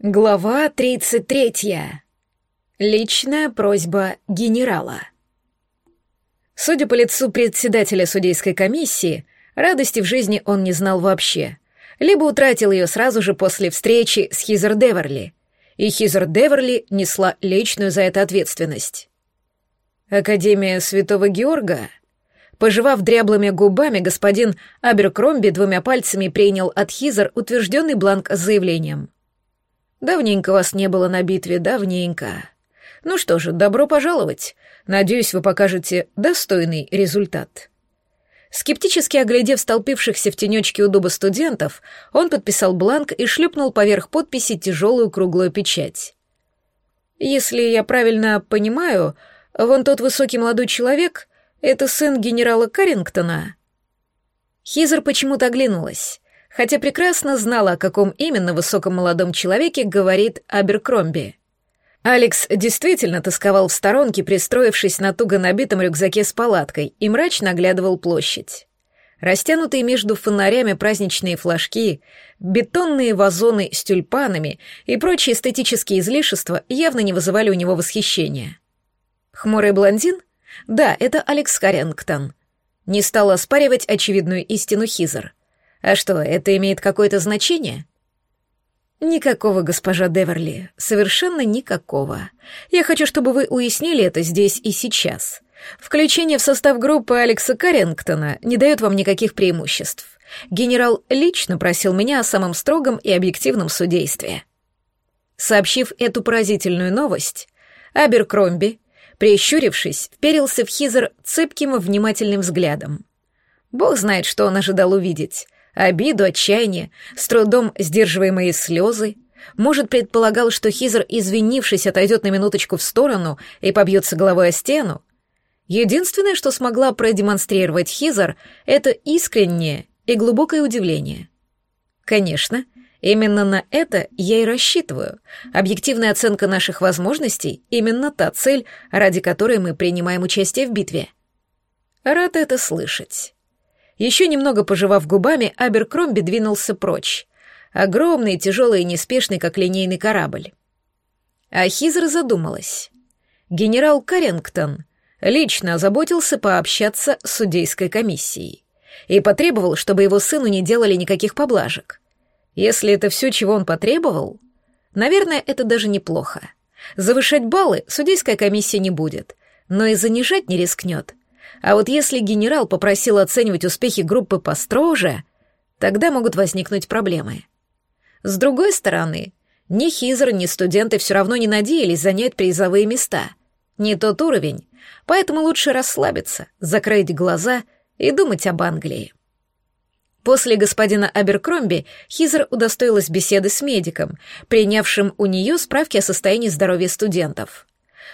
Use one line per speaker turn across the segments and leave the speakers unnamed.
Глава 33. Личная просьба генерала. Судя по лицу председателя судейской комиссии, радости в жизни он не знал вообще. Либо утратил ее сразу же после встречи с Хизер Деверли, и Хизер Деверли несла личную за это ответственность. Академия Святого Георга? Пожевав дряблыми губами, господин Аберкромби двумя пальцами принял от Хизер утвержденный бланк с заявлением — Давненько вас не было на битве, давненько. Ну что же, добро пожаловать. Надеюсь, вы покажете достойный результат. Скептически оглядев столпившихся в тенечке у дуба студентов, он подписал бланк и шлепнул поверх подписи тяжелую круглую печать. «Если я правильно понимаю, вон тот высокий молодой человек — это сын генерала Каррингтона?» Хизер почему-то оглянулась хотя прекрасно знала, о каком именно высоком молодом человеке говорит Аберкромби. Алекс действительно тосковал в сторонке, пристроившись на туго набитом рюкзаке с палаткой, и мрачно оглядывал площадь. Растянутые между фонарями праздничные флажки, бетонные вазоны с тюльпанами и прочие эстетические излишества явно не вызывали у него восхищения. Хмурый блондин? Да, это Алекс Харрингтон. Не стал оспаривать очевидную истину Хизер. А что, это имеет какое-то значение? Никакого, госпожа Деверли, совершенно никакого. Я хочу, чтобы вы уяснили это здесь и сейчас. Включение в состав группы Алекса Каррингтона не дает вам никаких преимуществ. Генерал лично просил меня о самом строгом и объективном судействе. Сообщив эту поразительную новость, Аберкромби, прищурившись, вперился в Хизер цепким и внимательным взглядом. Бог знает, что он ожидал увидеть обиду, отчаяние, с трудом сдерживаемые слезы. Может, предполагал, что Хизер, извинившись, отойдет на минуточку в сторону и побьется головой о стену? Единственное, что смогла продемонстрировать Хизер, это искреннее и глубокое удивление. Конечно, именно на это я и рассчитываю. Объективная оценка наших возможностей — именно та цель, ради которой мы принимаем участие в битве. Рад это слышать. Еще немного пожевав губами, Аберкромби двинулся прочь. Огромный, тяжелый и неспешный, как линейный корабль. А задумалась. Генерал Каррингтон лично озаботился пообщаться с судейской комиссией и потребовал, чтобы его сыну не делали никаких поблажек. Если это все, чего он потребовал, наверное, это даже неплохо. Завышать баллы судейская комиссия не будет, но и занижать не рискнет, а вот если генерал попросил оценивать успехи группы построже, тогда могут возникнуть проблемы. С другой стороны, ни Хизер, ни студенты все равно не надеялись занять призовые места. Не тот уровень, поэтому лучше расслабиться, закрыть глаза и думать об Англии. После господина Аберкромби Хизер удостоилась беседы с медиком, принявшим у нее справки о состоянии здоровья студентов.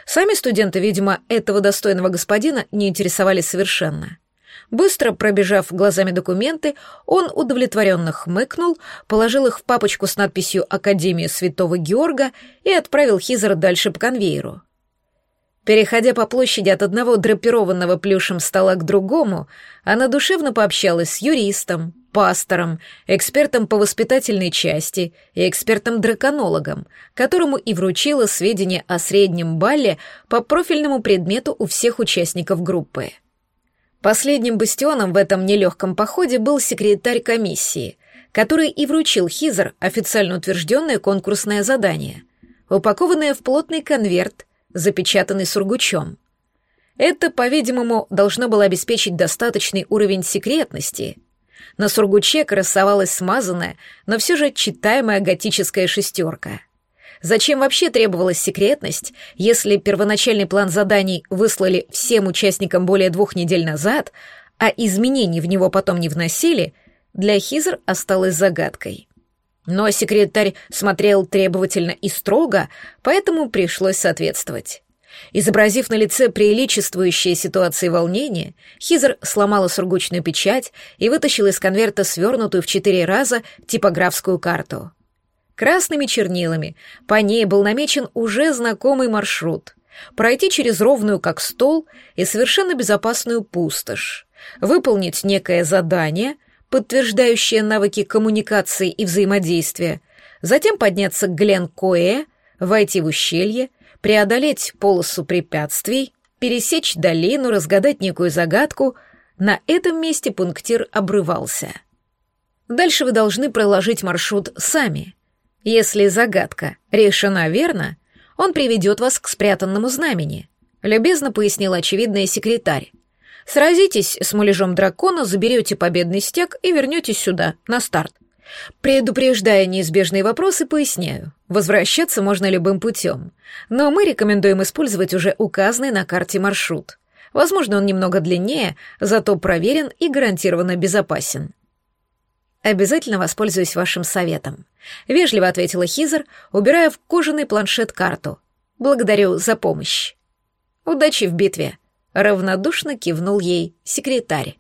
Сами студенты, видимо, этого достойного господина не интересовались совершенно. Быстро пробежав глазами документы, он удовлетворенно хмыкнул, положил их в папочку с надписью «Академия Святого Георга» и отправил Хизера дальше по конвейеру. Переходя по площади от одного драпированного плюшем стола к другому, она душевно пообщалась с юристом, пастором, экспертом по воспитательной части и экспертом-драконологом, которому и вручила сведения о среднем балле по профильному предмету у всех участников группы. Последним бастионом в этом нелегком походе был секретарь комиссии, который и вручил Хизер официально утвержденное конкурсное задание, упакованное в плотный конверт, запечатанный сургучом. Это, по-видимому, должно было обеспечить достаточный уровень секретности — на сургуче красовалась смазанная, но все же читаемая готическая шестерка. Зачем вообще требовалась секретность, если первоначальный план заданий выслали всем участникам более двух недель назад, а изменений в него потом не вносили, для Хизер осталось загадкой. Но секретарь смотрел требовательно и строго, поэтому пришлось соответствовать. Изобразив на лице приличествующее ситуации волнение, Хизер сломала сургучную печать и вытащила из конверта свернутую в четыре раза типографскую карту. Красными чернилами по ней был намечен уже знакомый маршрут — пройти через ровную, как стол, и совершенно безопасную пустошь, выполнить некое задание, подтверждающее навыки коммуникации и взаимодействия, затем подняться к Глен-Коэ, войти в ущелье, преодолеть полосу препятствий, пересечь долину, разгадать некую загадку. На этом месте пунктир обрывался. Дальше вы должны проложить маршрут сами. Если загадка решена верно, он приведет вас к спрятанному знамени, любезно пояснил очевидный секретарь. Сразитесь с муляжом дракона, заберете победный стек и вернетесь сюда, на старт. Предупреждая неизбежные вопросы, поясняю. Возвращаться можно любым путем, но мы рекомендуем использовать уже указанный на карте маршрут. Возможно, он немного длиннее, зато проверен и гарантированно безопасен. Обязательно воспользуюсь вашим советом. Вежливо ответила Хизер, убирая в кожаный планшет карту. Благодарю за помощь. Удачи в битве. Равнодушно кивнул ей секретарь.